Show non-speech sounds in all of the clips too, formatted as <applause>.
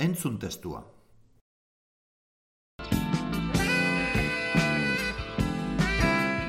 Entzun testua.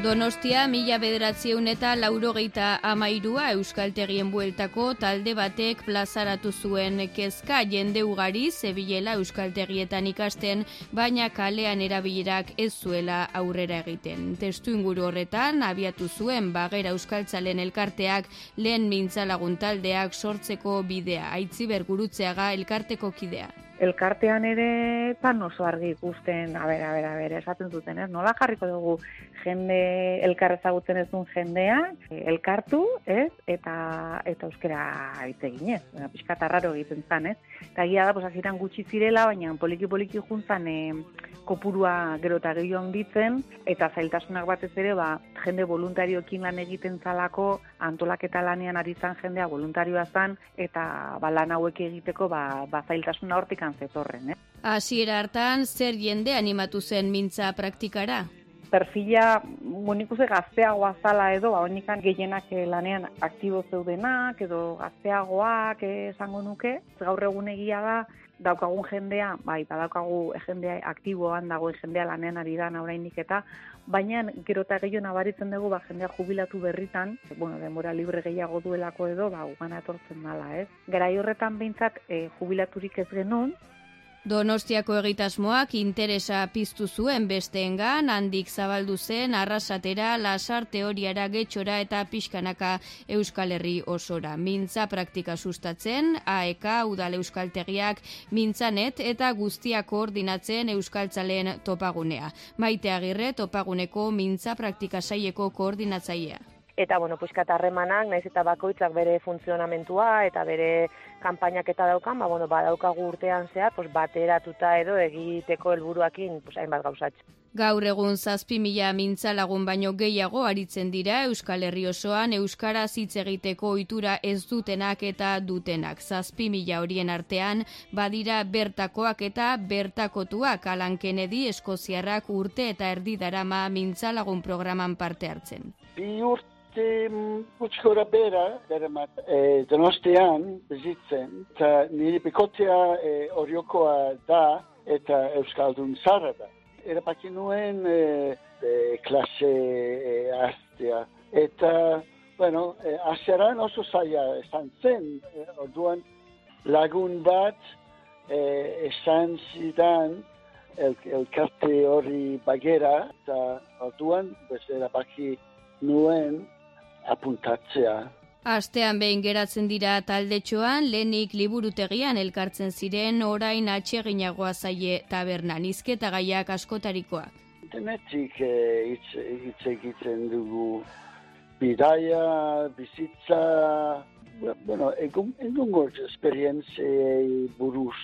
Donostia mila bederatzieun eta laurogeita amairua Euskaltegien bueltako talde batek plazaratu zuen kezka jende ugari zebilela Euskaltegietan ikasten, baina kalean erabilerak ez zuela aurrera egiten. Testu inguru horretan, abiatu zuen bagera Euskaltzalen elkarteak lehen mintzalagun taldeak sortzeko bidea, aitzi bergurutzeaga elkarteko kidea elkartean ere pan oso argi ikusten, a ber, a ber, a ber, esaten duten, ez? Nola jarriko dugu jende elkar ezagutzen ez duen jendea, elkartu, ez? Eta eta euskera hitz egin, ez? Ba, pixkat arraro egiten zan, ez? Eta gira da, pues, gutxi zirela, baina poliki-poliki juntzan e, kopurua gero eta gehiago handitzen, eta zailtasunak batez ere, ba, jende voluntariokin lan egiten zalako, antolaketa lanean ari zan jendea voluntarioa zan, eta ba, lan hauek egiteko ba, ba zailtasuna hortik zetorren. Eh? Hasiera hartan, zer jende animatu zen mintza praktikara? perfila monikuze gazteagoa zala edo, ba, honikan gehienak eh, lanean aktibo zeudenak, edo gazteagoak eh, esango nuke. Gaur egun egia da, daukagun jendea, bai, badaukagu jendea aktiboan dagoen jendea lanean ari da naurainik eta, baina gero eta gehiago nabaritzen dugu, ba, jendea jubilatu berritan, bueno, denbora libre gehiago duelako edo, ba, ugana etortzen dala, ez? Gerai horretan behintzat, e, jubilaturik ez genuen, Donostiako egitasmoak interesa piztu zuen besteengan, handik zabaldu zen arrasatera, lasar teoriara getxora eta pixkanaka Euskal Herri osora. Mintza praktika sustatzen, AEK, Udal Euskaltegiak, Mintzanet eta guztia koordinatzen Euskaltzaleen topagunea. Maite agirre topaguneko Mintza praktika saieko koordinatzailea eta bueno, puiskat harremanak, naiz eta bakoitzak bere funtzionamentua eta bere kanpainak eta daukan, ba bueno, badaukagu urtean zehar, pues bateratuta edo egiteko helburuakin, pues hainbat gauzatxe. Gaur egun zazpi mila mintza lagun baino gehiago aritzen dira Euskal Herri osoan Euskara hitz egiteko ohitura ez dutenak eta dutenak. Zazpi mila horien artean badira bertakoak eta bertakotuak Alan Kennedy Eskoziarrak urte eta erdi darama mintza lagun programan parte hartzen. Bi urte urte gutxi gora bera, deremat, e, donostean bizitzen, eta nire pikotea e, oriokoa da, eta Euskaldun zara da. Era paki nuen e, e, klase e, aztea. Eta, bueno, e, aseran oso zaila esan zen, e, orduan lagun bat e, esan zidan el, el karte hori bagera, eta orduan, bez, erabaki nuen apuntatzea. Astean behin geratzen dira taldetxoan, lehenik liburutegian elkartzen ziren orain atseginagoa zaie tabernan izketa gaiak askotarikoak. Internetik eh, hitz egiten dugu bidaia, bizitza, bueno, egun, egun esperientziei buruz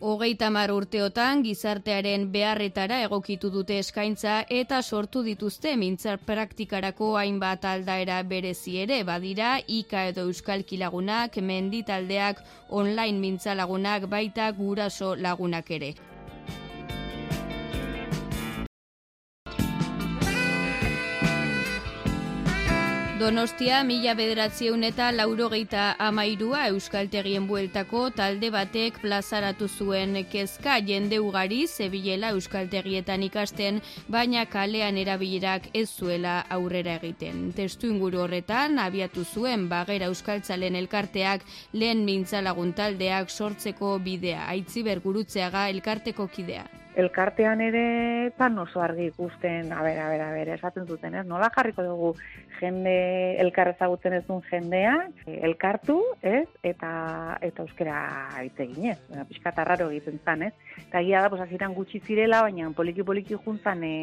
Hogeita mar urteotan gizartearen beharretara egokitu dute eskaintza eta sortu dituzte mintzar praktikarako hainbat aldaera berezi ere badira Ika edo Euskalki lagunak, menditaldeak, online mintzalagunak baita guraso lagunak ere. Donostia mila bederatzieun eta laurogeita amairua Euskaltegien bueltako talde batek plazaratu zuen kezka jende ugari zebilela Euskaltegietan ikasten, baina kalean erabilerak ez zuela aurrera egiten. Testu inguru horretan, abiatu zuen bagera Euskaltzalen elkarteak lehen mintzalagun taldeak sortzeko bidea, aitzi bergurutzeaga elkarteko kidea elkartean ere pan oso argi ikusten, a ber, a ber, a ber, esaten zuten, ez? Nola jarriko dugu jende elkar ezagutzen ez duen jendea, elkartu, ez? Eta eta euskera hitz egin, ez? Ba, pixka tarraro egiten zan, ez? Eta gira da, pues, gutxi zirela, baina poliki-poliki juntzan e,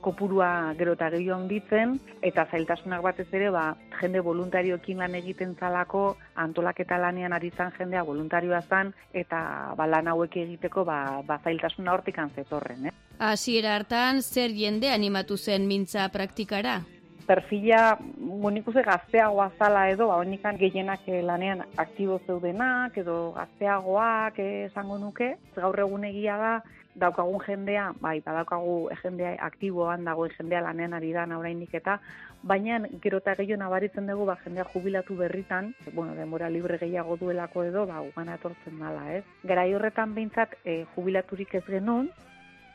kopurua gero eta gehiago onditzen, eta zailtasunak batez ere, ba, jende voluntarioekin lan egiten zalako, antolaketa lanean ari zan jendea voluntarioa zan, eta ba, lan hauek egiteko ba, ba zailtasuna hortik zetorren. Eh? Hasiera hartan, zer jende animatu zen mintza praktikara? perfila monikuze gazteagoa zala edo, ba, honikan gehienak eh, lanean aktibo zeudenak, edo gazteagoak eh, esango nuke. Gaur egun egia da, daukagun jendea, bai, badaukagu jendea aktiboan dagoen jendea lanean ari da oraindik eta baina gero eta gehiago nabaritzen dugu ba, jendea jubilatu berritan, bueno, denbora libre gehiago duelako edo, ba, ugana etortzen dala, ez? Garai horretan behintzat e, jubilaturik ez genuen,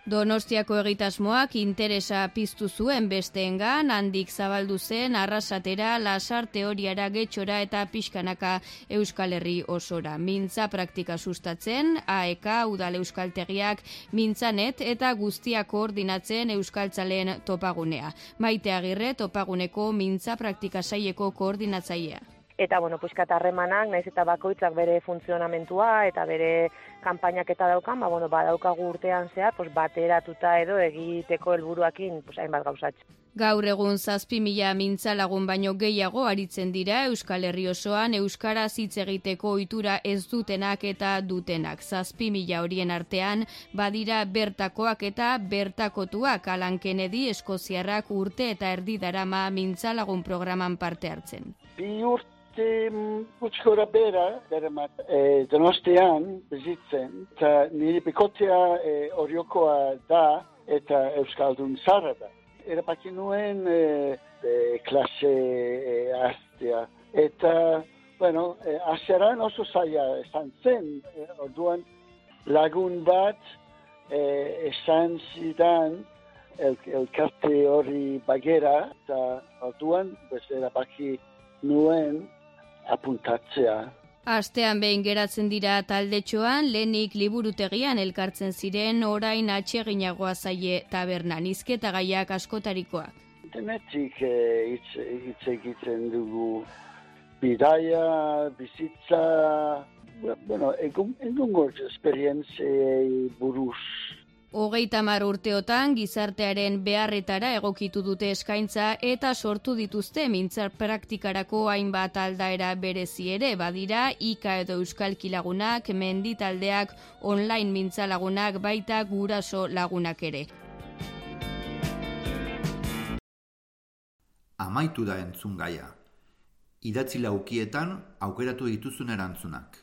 Donostiako egitasmoak interesa piztu zuen besteengan, handik zabaldu zen arrasatera, lasar teoriara getxora eta pixkanaka Euskal Herri osora. Mintza praktika sustatzen, AEK, Udal Euskaltegiak, Mintzanet eta guztia koordinatzen Euskaltzalen topagunea. Maite agirre topaguneko Mintza praktika saieko koordinatzailea eta bueno, puiskat harremanak, naiz eta bakoitzak bere funtzionamentua eta bere kanpainak eta daukan, ba bueno, badaukagu urtean zehar, pues bateratuta edo egiteko helburuakin, pues hainbat gauzatx. Gaur egun zazpi mila mintzalagun baino gehiago aritzen dira Euskal Herri osoan Euskara hitz egiteko ohitura ez dutenak eta dutenak. Zazpi mila horien artean badira bertakoak eta bertakotuak Alan Kennedy Eskoziarrak urte eta erdi darama mintzalagun programan parte hartzen. Bi urte urte gutxi gora bera, deramat, e, donostean bizitzen, eta nire pikotea e, oriokoa da, eta Euskaldun zara da. Erapaki nuen e, e, klase e, aztea. Eta, bueno, e, azeran oso zaila esan zen, e, orduan lagun bat e, esan zidan el, elkarte hori bagera, eta orduan, bez, erapaki nuen apuntatzea. Astean behin geratzen dira taldetxoan, lehenik liburutegian elkartzen ziren orain atseginagoa zaie tabernan izketa gaiak askotarikoak. Internetik eh, hitz egiten dugu bidaia, bizitza, bueno, egun, egun esperientziei buruz Hogeita mar urteotan gizartearen beharretara egokitu dute eskaintza eta sortu dituzte mintzar praktikarako hainbat aldaera berezi ere badira Ika edo Euskalki lagunak, menditaldeak, online mintzalagunak baita guraso lagunak ere. Amaitu da entzun gaia. Idatzi laukietan aukeratu dituzun erantzunak.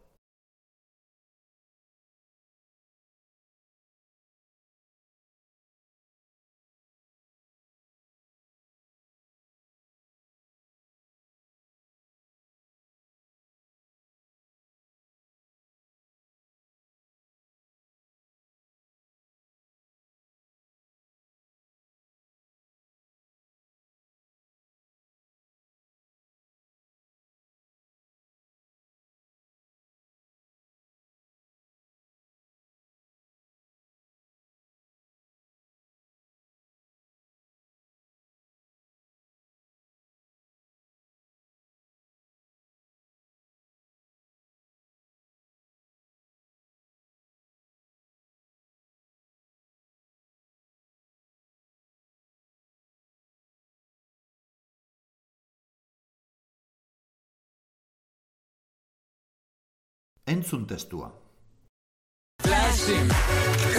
Entzun testua.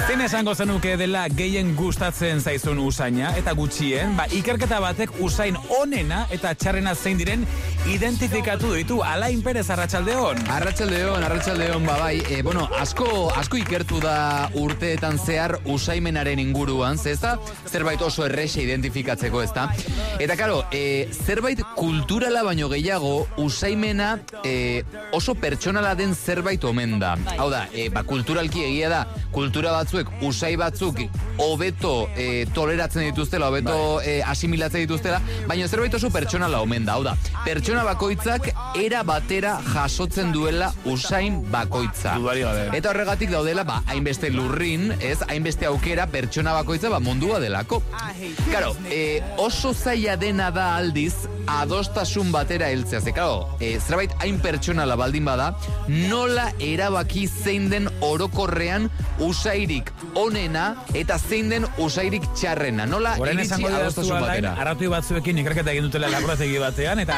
Zein esango zenuke dela gehien gustatzen zaizun usaina eta gutxien, ba, ikerketa batek usain onena eta txarrena zein diren identifikatu ditu Alain Perez Arratsaldeon. Arratsaldeon, arratsaldeon ba bai. E, bueno, asko asko ikertu da urteetan zehar usaimenaren inguruan, ze ezta? Zerbait oso errese identifikatzeko, ezta? Eta claro, e, zerbait kulturala baino gehiago usaimena e, oso pertsonala den zerbait omen da. Hau da, e, ba, kulturalki egia da, kultura batzuek usai batzuk hobeto e, toleratzen dituztela, hobeto e, asimilatzen dituztela, baina zerbait oso pertsonala omen da. Hau da, pertsona bakoitzak era batera jasotzen duela usain bakoitza. Dudari gabe. Eta horregatik daudela, ba, hainbeste lurrin, ez, hainbeste aukera pertsona bakoitza, ba, mundua delako. Karo, e, oso zaila dena da aldiz, adostasun batera heltzea. Ze, karo, e, zerbait hain pertsonala baldin bada, nola erabaki zein den orokorrean usairik onena eta zein den usairik txarrena. Nola Horen iritsi adostasun batera. arratoi batzuekin ikerketa egin dutela laborategi batean, eta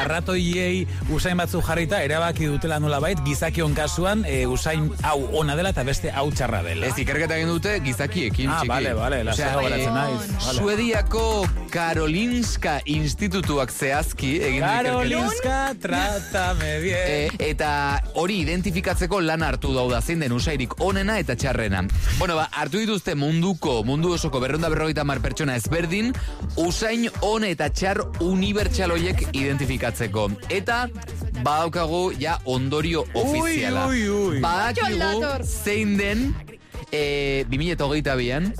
arratoiei usain batzu jarrita erabaki dutela nola bait, gizakion kasuan e, usain hau ona dela eta beste hau txarra dela. Ez ikerketa egin dute gizakiekin, Ah, txiki. bale, bale, lasaiago Osea, geratzen eh, naiz, bale. Suediako Karolinska Institutuak zehazki egin du ikerketa. Karolinska, trátame bien. E, eta hori identifikatzeko lan hartu dauda zein den usairik onena eta txarrena. Bueno, ba, hartu dituzte munduko, mundu osoko berreunda berrogeita mar pertsona ezberdin, usain on eta txar unibertsaloiek identifikatzeko. Eta badaukagu ja ondorio ofiziala. ui, ui. Badakigu zein den e, 2008an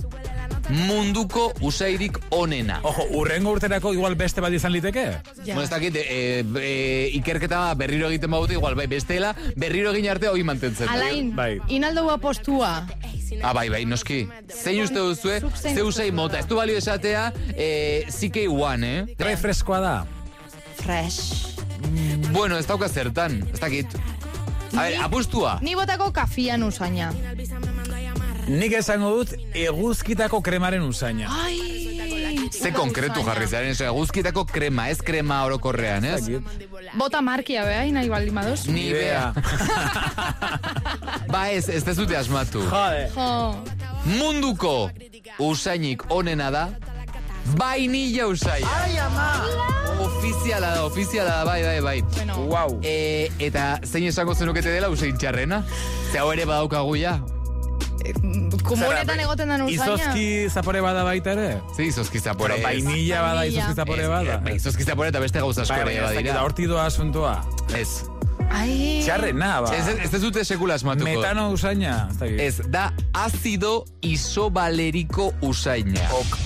munduko usairik onena. Ojo, urrengo urterako igual beste bat izan liteke? Bueno, ez dakit, e, e, ikerketa berriro egiten badute, igual, bai, bestela, berriro egin arte hori mantentzen. Alain, Bai. inaldo postua. Ah, bai, bai, noski. Zein uste duzue, ze usai mota. Ez du balio esatea, e, CK1, eh? Drai freskoa da. Fresh. Bueno, ez dauka zertan, ez dakit. A ver, apustua. Ni botako kafian usaina. Nik esango dut eguzkitako kremaren usaina. Ai, Ze konkretu jarri zaren, eso, guzkitako krema, ez krema orokorrean, ez? Bota markia, beha, nahi baldin badoz. Ni bea. <laughs> Ba ez, ez dezute asmatu. Jode. Jo. Munduko usainik onena da, vainilla usaia. Ai, ama! Ofiziala da, ofiziala da, bai, bai, bai. Bueno, Wow. E, eta zein esango zenukete dela usain txarrena? Ze hau ere badaukagu ja. komunetan egoten den usaina. Izozki zapore bada baita ere? Ze izozki zapore. Pero vainilla bada, Vainilla. izozki zapore bada. eh, izozki zapore eta beste gauza asko Bai, ere dakit, badira. horti doa asuntoa. Ez. Ai. Txarrena, ba. Ez, ez, ez dute sekula asmatuko. Metano usaina. Ez, da azido isobaleriko usaina. Ok.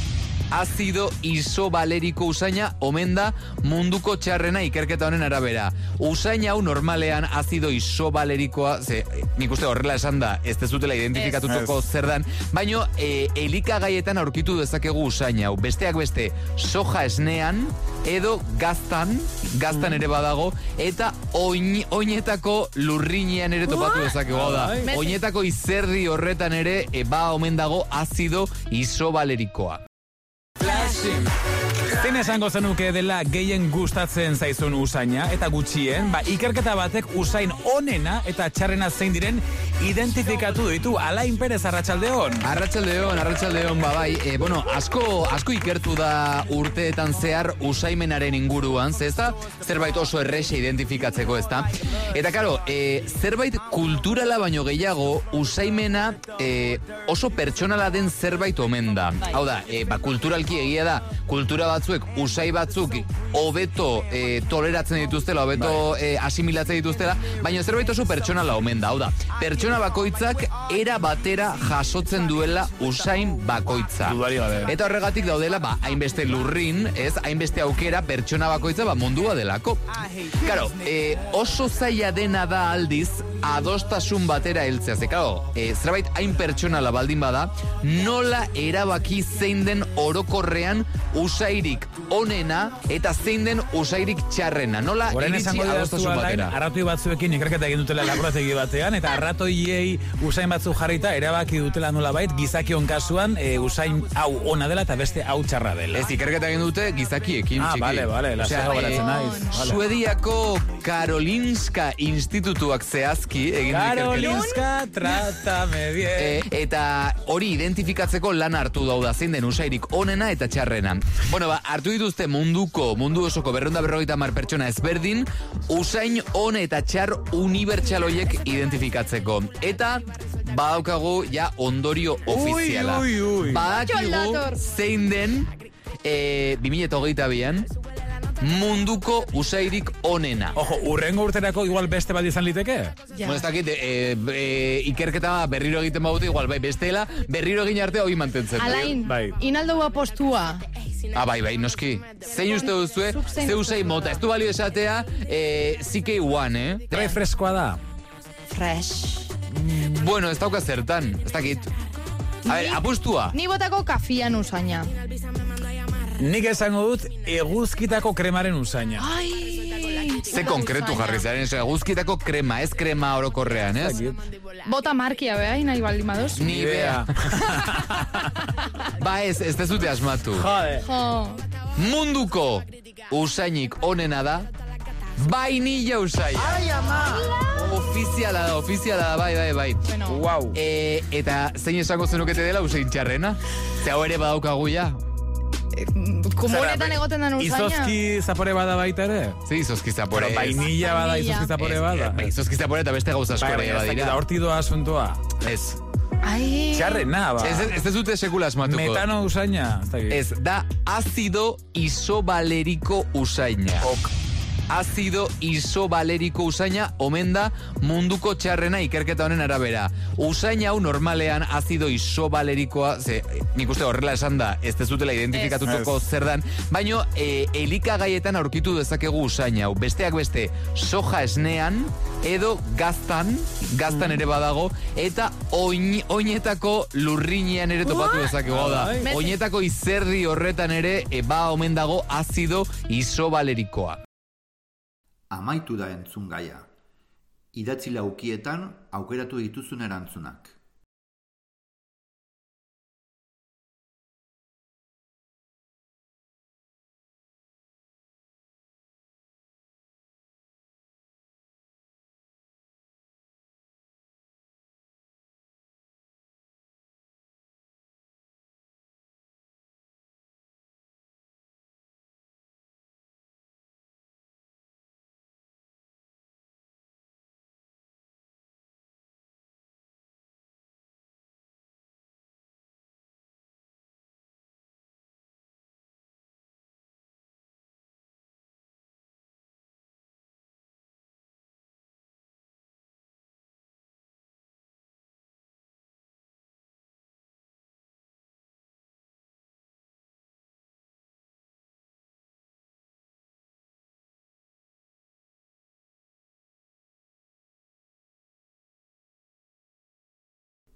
Azido isobaleriko usaina omen da munduko txarrena ikerketa honen arabera. Usaina hau normalean azido isobalerikoa, ze, nik uste horrela esan da, ez dezutela identifikatutuko zer dan, baino e, elikagaietan aurkitu dezakegu usaina hau. Besteak beste, soja esnean, edo gaztan, gaztan ere badago, eta oin, oinetako lurrinean ere topatu dezakegu da. Oinetako izerdi horretan ere, e, ba omen dago azido isobalerikoa. Zein esango zenuke dela gehien gustatzen zaizun usaina eta gutxien, ba, ikerketa batek usain onena eta txarrena zein diren identifikatu ditu Alain Perez Arratsaldeon. Arratsaldeon, arratsaldeon ba bai, e, bueno, asko asko ikertu da urteetan zehar usaimenaren inguruan, ze ezta? Zerbait oso errese identifikatzeko, ezta? Eta karo, e, zerbait kulturala baino gehiago usaimena e, oso pertsonala den zerbait omen da. Hau da, e, ba, kulturalki egia da, kultura batzuek usai batzuk hobeto e, toleratzen dituztela, hobeto e, asimilatzen dituztela, baina zerbait oso pertsonala omen da. Hau da, pertsona bakoitzak era batera jasotzen duela usain bakoitza. Gabe. Eta horregatik daudela, ba, hainbeste lurrin, ez, hainbeste aukera pertsona bakoitza, ba, mundua delako. Karo, e, oso zaila dena da aldiz, adostasun batera heltzea. Ze, karo, e, zerbait hain pertsonala baldin bada, nola erabaki zein den orokorrean usairik onena eta zein den usairik txarrena. Nola Horen iritsi adostasun batera. arratoi batzuekin ikerketa egin dutela laborategi batean, eta arratoiei usain batzu jarrita erabaki dutela nola bait, gizakion kasuan e, usain hau ona dela eta beste hau txarra dela. Ez ikerketa egin dute gizakiekin, Ah, txiki. bale, lasaiago Osea, geratzen eh, naiz, bale. Suediako Karolinska Institutuak zehazki gaizki egin. Karolinska, trátame bien. E, eta hori identifikatzeko lan hartu dauda zein den usairik onena eta txarrena. Bueno, ba, hartu dituzte munduko, mundu osoko berronda berrogeita mar pertsona ezberdin, usain on eta txar unibertsaloiek identifikatzeko. Eta badaukagu ja ondorio ofiziala. ui, ui. Badakigu Txolator. zein den e, 2008an munduko usairik onena. Ojo, urrengo urterako igual beste bat izan liteke? Ja. Bueno, ez dakit, e, e, ikerketa berriro egiten baute, igual, bai, bestela, berriro egin arte hori mantentzen. Alain, Bai. inaldo postua. Ah, bai, bai, noski. Zein uste duzue, ze usai mota. Ez du balio esatea, e, CK1, eh? Drai freskoa da. Fresh. Bueno, ez dauka zertan, ez dakit. A ver, apustua. Ni botako kafian usaina. Nik esango dut eguzkitako kremaren usaina. Ai, Ze konkretu jarri zaren, ez guzkitako krema, ez krema orokorrean, ez? Bota markia, beha, nahi baldin badoz. Ni bea. <laughs> Ba ez, ez dezute asmatu. Jode. Jo. Munduko usainik onena da, vainilla usaina. Ai, ama! Ofiziala da, ofiziala da, bai, bai, bai. Bueno, Wow. E, eta zein esango zenukete dela usain txarrena? Ze hau ere badaukagu ja. Komunetan egoten den usaina. Izozki zapore bada baita ere? Ze izozki zapore. Pero vainilla bada, Vainilla. izozki zapore Ez, bada. eh, izozki zapore eta beste gauza Bai, askore bai, ez dakit, badira. horti doa asuntoa. Ez. Ai. Txarrena, ba. Ez, ez, ez dute sekula asmatuko. Metano usaina. Ez. Ez, da azido isobaleriko usaina. Ok. Azido isobaleriko usaina omen da munduko txarrena ikerketa honen arabera. Usaina hau normalean azido isobalerikoa, ze nik uste horrela esan da, ez dezutela identifikatutuko zer dan, baino e, elikagaietan aurkitu dezakegu usaina hau. Besteak beste, soja esnean, edo gaztan, gaztan ere badago, eta oin, oinetako lurrinean ere topatu dezakegu da. Oinetako izerdi horretan ere e, ba omen dago azido isobalerikoa. Amaitu da entzun gaia. Idatzi laukietan aukeratu dituzun erantzunak.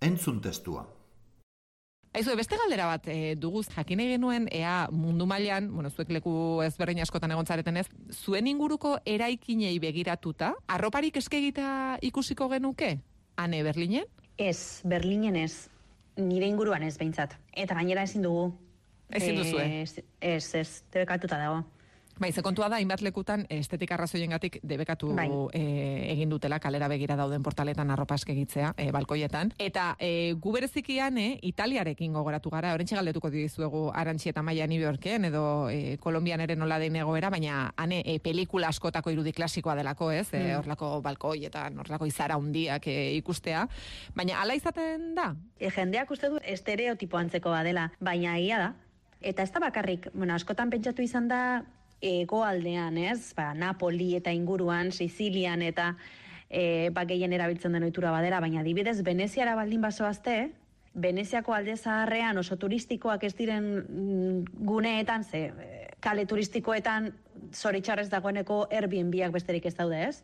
Entzun testua. Aizu, beste galdera bat e, dugu jakin nahi genuen ea mundu mailan, bueno, zuek leku ezberdin askotan egon zareten ez, zuen inguruko eraikinei begiratuta, arroparik eskegita ikusiko genuke? Ane Berlinen? Ez, Berlinen ez. Nire inguruan ez behintzat. Eta gainera ezin dugu. Ezin duzue? Ez, ez, ez, debekatuta dago. Bai, ze kontua da, hainbat lekutan estetika arrazoiengatik debekatu Bai. e, egin dutela kalera begira dauden portaletan arropask egitzea, e, balkoietan. Eta e, gu berezikian, e, Italiarekin gogoratu gara, orentxe galdetuko dizuegu Arantxi eta Maia New Yorken, edo e, Kolombian ere nola dein egoera, baina ane e, pelikula askotako irudi klasikoa delako, ez? E, Mm. horlako balkoietan, horlako izara hundiak e, ikustea. Baina ala izaten da? E, jendeak uste du estereotipo antzeko badela, baina egia da. Eta ez da bakarrik, bueno, askotan pentsatu izan da egoaldean, ez? Ba, Napoli eta inguruan, Sizilian eta e, ba, gehien erabiltzen den ohitura badera, baina adibidez Veneziara baldin basoazte, Veneziako alde zaharrean oso turistikoak ez diren mm, guneetan, ze eh, kale turistikoetan zoritxarrez dagoeneko Airbnb-ak besterik ez daude, ez?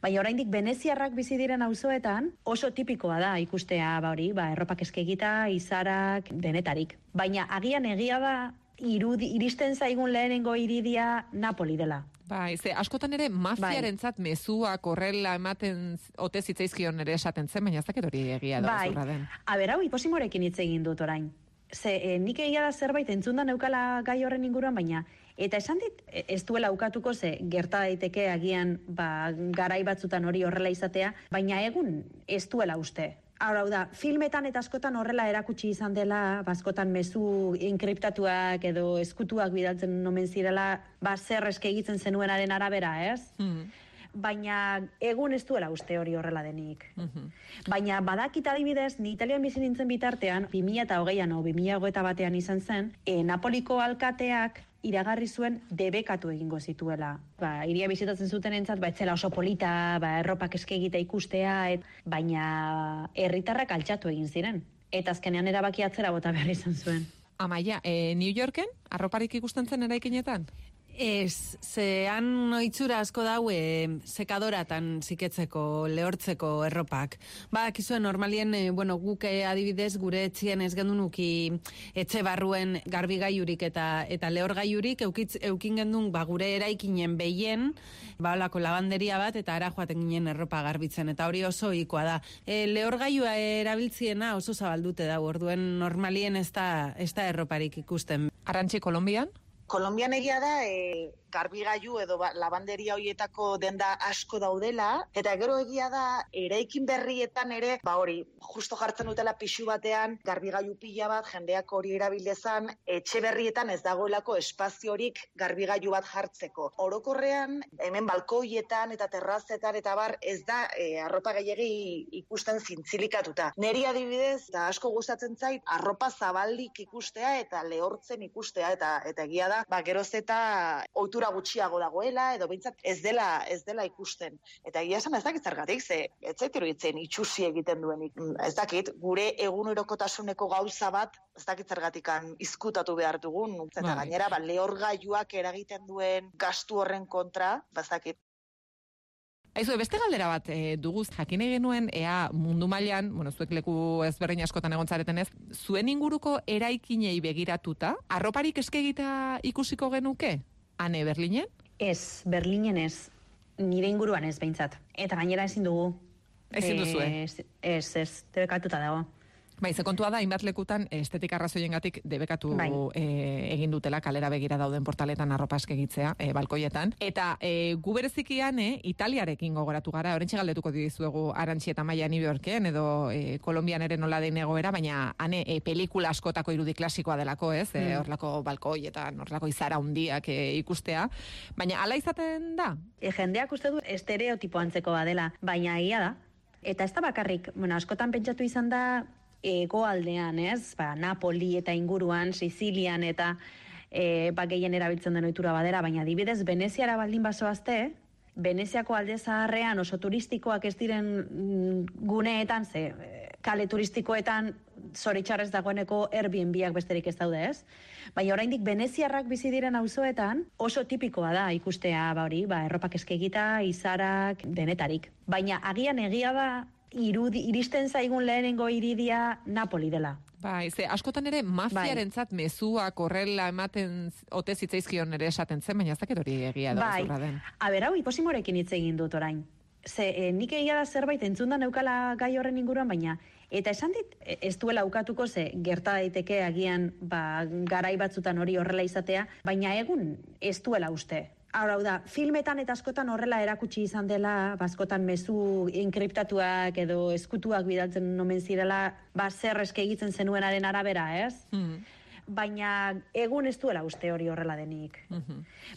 Baina oraindik Veneziarrak bizi diren auzoetan oso tipikoa da ikustea ba hori, ba erropak eskegita, izarak, denetarik. Baina agian egia da irudi, iristen zaigun lehenengo iridia Napoli dela. Bai, ze askotan ere mafiarentzat mezuak horrela ematen ote zitzaizkion ere esaten zen, baina ez dakit hori egia da Bai. den. A ber, hau hiposimorekin hitz egin dut orain. Ze, e, nik egia da zerbait entzundan neukala gai horren inguruan, baina eta esan dit e, ez duela ukatuko ze gerta daiteke agian ba, garai batzutan hori horrela izatea, baina egun ez duela uste. Hau da, filmetan eta askotan horrela erakutsi izan dela, ba, askotan mezu enkriptatuak edo eskutuak bidaltzen nomen zirela, ba, zer eske egiten zenuenaren arabera, ez? Hmm. Baina egun ez duela uste hori horrela denik. Baina badakit adibidez, ni Italian bizi nintzen bitartean, 2008an o 2008 batean izan zen, e, Napoliko alkateak iragarri zuen debekatu egingo zituela. Ba, iria bizitatzen zuten entzat, ba, etzela oso polita, ba, erropak eskegita ikustea, et, baina herritarrak altxatu egin ziren. Eta azkenean erabaki atzera bota behar izan zuen. Amaia, e, New Yorken, arroparik ikusten zen eraikinetan? Ez, zean oitzura asko dau e, sekadoratan ziketzeko, lehortzeko erropak. Ba, kizuen normalien, e, bueno, guk eh, adibidez gure etxien ez gendunuki etxe barruen garbigaiurik eta eta lehorgaiurik eukitz, eukin gendun ba, gure eraikinen behien, ba, olako lavanderia bat eta ara joaten ginen erropa garbitzen, eta hori oso ohikoa da. E, lehorgailua erabiltziena oso zabaldute da, orduen normalien ez da, ez da erroparik ikusten. Arantxi Kolombian? Kolombian egia da, e, garbigailu edo ba, labanderia hoietako denda asko daudela, eta gero egia da, eraikin berrietan ere, ba hori, justo jartzen dutela pixu batean, garbigailu pila bat, jendeak hori erabilezan, etxe berrietan ez dagoelako espaziorik garbigailu bat jartzeko. Orokorrean, hemen balkoietan eta terrazetan eta bar, ez da e, arropa gehiagi ikusten zintzilikatuta. Neri adibidez, eta asko gustatzen zait, arropa zabaldik ikustea eta lehortzen ikustea, eta eta egia da, ba, geroz eta ohitura gutxiago dagoela, edo behintzat ez dela ez dela ikusten. Eta egia esan ez dakit zergatik, ze ez zait iruditzen itxusi egiten duenik. Ez dakit, gure egunerokotasuneko gauza bat, ez dakit zergatikan izkutatu behar dugun, eta Bai. gainera, ba, lehorgailuak eragiten duen gastu horren kontra, ba, ez dakit, Aizu, beste galdera bat e, duguz jakin genuen ea mundu mailan, bueno, zuek leku ezberdin askotan egon zareten ez, zuen inguruko eraikinei begiratuta, arroparik eskegita ikusiko genuke? Ane Berlinen? Ez, Berlinen ez, nire inguruan ez behintzat. Eta gainera ezin dugu. Ezin duzue? Ez, ez, ez, debekatuta dago. Bai, ze kontua da, hainbat lekutan estetik arrazoiengatik debekatu Bai. e, egin dutela kalera begira dauden portaletan arropask egitzea, e, balkoietan. Eta e, gu berezikian, e, Italiarekin gogoratu gara, orentxe galdetuko dizuegu Arantxi eta Maia New Yorken, edo e, Kolombian ere nola den egoera, baina ane e, pelikula askotako irudi klasikoa delako, ez? E, Mm. horlako balkoietan, horlako izara hundiak e, ikustea. Baina ala izaten da? E, jendeak uste du estereotipo antzeko badela, baina egia da. Eta ez da bakarrik, bueno, askotan pentsatu izan da egoaldean, ez? Ba, Napoli eta inguruan, Sizilian eta e, ba, gehien erabiltzen den ohitura badera, baina adibidez Veneziara baldin basoazte, Veneziako alde zaharrean oso turistikoak ez diren mm, guneetan, ze e, kale turistikoetan zoritxarrez dagoeneko Airbnb-ak besterik ez daude, ez? Baina oraindik Veneziarrak bizi diren auzoetan oso tipikoa da ikustea ba hori, ba erropak eskegita, izarak, denetarik. Baina agian egia da irudi, iristen zaigun lehenengo iridia Napoli dela. Bai, ze askotan ere mafiarentzat mezuak horrela ematen ote zitzaizkion ere esaten zen, baina ez dakit hori egia da Bai. den. A ber, hau hiposimorekin hitz egin dut orain. Ze, e, nik egia da zerbait entzunda neukala gai horren inguruan, baina Eta esan dit, e, ez duela ukatuko ze gerta daiteke agian ba, garai batzutan hori horrela izatea, baina egun ez duela uste. Hau da, filmetan eta askotan horrela erakutsi izan dela, baskotan mezu enkriptatuak edo eskutuak bidaltzen nomen zirela, ba, zer eske egiten zenuenaren arabera, ez? Mm. Baina egun ez duela uste hori horrela denik.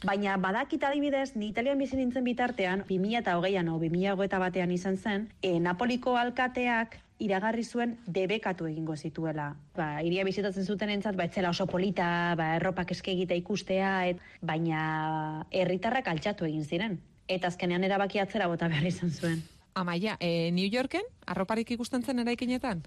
Baina badakit adibidez, ni Italian bizi nintzen bitartean, 2008an o 2008 batean izan zen, e, Napoliko alkateak iragarri zuen debekatu egingo zituela. Ba, iria bizitatzen zuten entzat, ba, etzela oso polita, ba, erropak eske egita ikustea, et, baina herritarrak altxatu egin ziren. Eta azkenean erabaki atzera bota behar izan zuen. Amaia, e, New Yorken, arroparik ikusten zen eraikinetan?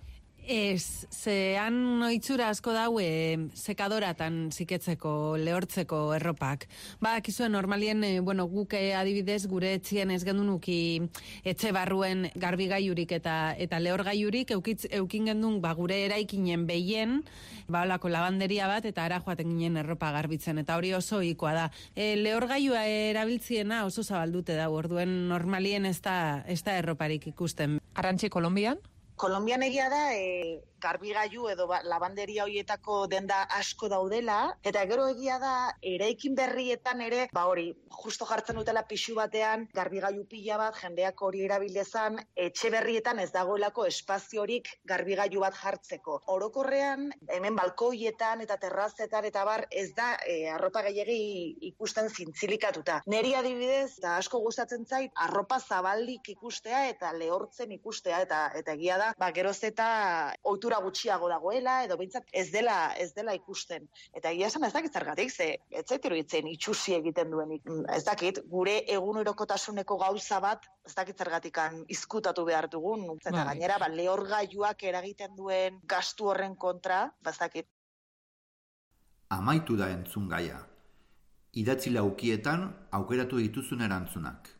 Ez, ze han oitzura asko daue sekadoratan ziketzeko, lehortzeko erropak. Ba, kizue, normalien, e, bueno, guk eh, adibidez gure etxien ez gendunuki etxe barruen garbigaiurik eta eta lehorgaiurik, eukitz, eukin gendun ba, gure eraikinen behien, ba, olako lavanderia bat, eta ara joaten ginen erropa garbitzen, eta hori oso ikoa da. E, lehorgailua erabiltziena oso zabaldute da, orduen normalien ez da, ez da erroparik ikusten. Arantxe, Kolombian? Kolombian egia da, e, garbigailu edo ba, lavanderia hoietako denda asko daudela, eta gero egia da, eraikin berrietan ere, ba hori, justo jartzen dutela pixu batean, garbigailu pila bat, jendeak hori erabilezan, etxe berrietan ez dagoelako espaziorik garbigailu bat jartzeko. Orokorrean, hemen balkoietan eta terrazetan eta bar, ez da e, arropa gehiagi ikusten zintzilikatuta. Neri adibidez, eta asko gustatzen zait, arropa zabaldik ikustea eta lehortzen ikustea, eta eta egia da, ba, geroz eta ohitura gutxiago dagoela edo behintzat ez dela ez dela ikusten. Eta egia esan ez dakit zergatik ze ez zait iruditzen itxusi egiten duenik. Ez dakit gure egunerokotasuneko gauza bat ez dakit zergatikan izkutatu behar dugun. Eta Bai. gainera ba lehorgailuak eragiten duen gastu horren kontra, ba ez dakit. Amaitu da entzun gaia. Idatzi laukietan aukeratu dituzun erantzunak.